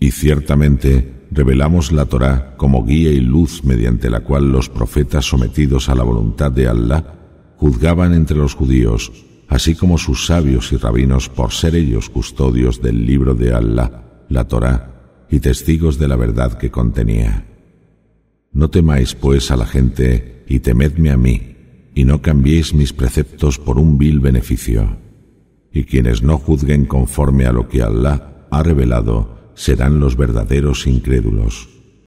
Y ciertamente revelamos la Torá como guía y luz mediante la cual los profetas sometidos a la voluntad de Allah juzgaban entre los judíos, así como sus sabios y rabinos por ser ellos custodios del libro de Allah, la Torá, y testigos de la verdad que contenía. No temáis pues a la gente y temedme a mí, y no cambiéis mis preceptos por un vil beneficio. Y quienes no juzguen conforme a lo que Allah ha revelado, serán los verdaderos incrédulos.